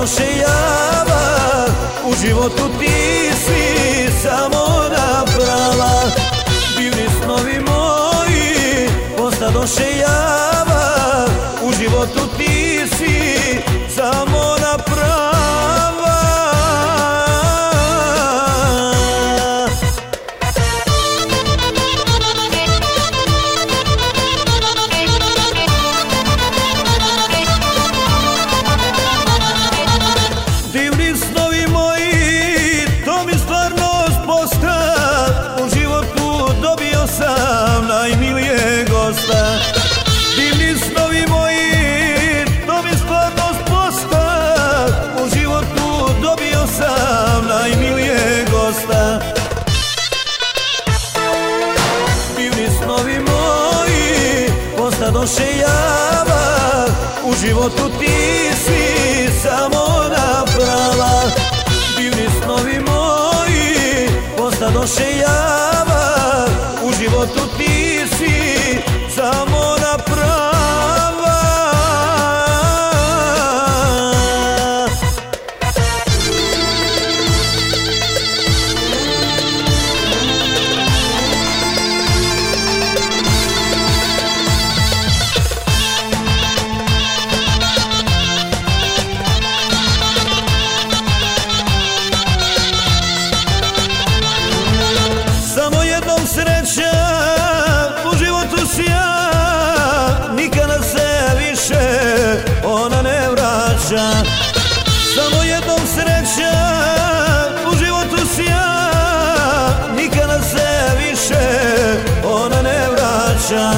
postadoše java U životu ti si samo naprava. Divni snovi moji postadoše java U životu ti si gosta Divni snovi moji, postadoše java. U životu ti si samo naprava. Divni snovi moji, postadoše java. U životu ti si samo naprava vraća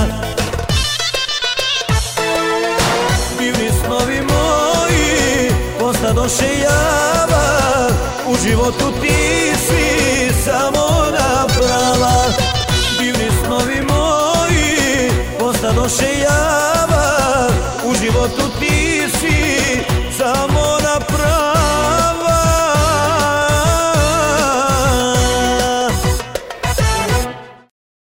Divni snovi moji postadoše java U životu ti si samo naprava. Divni snovi moji postadoše java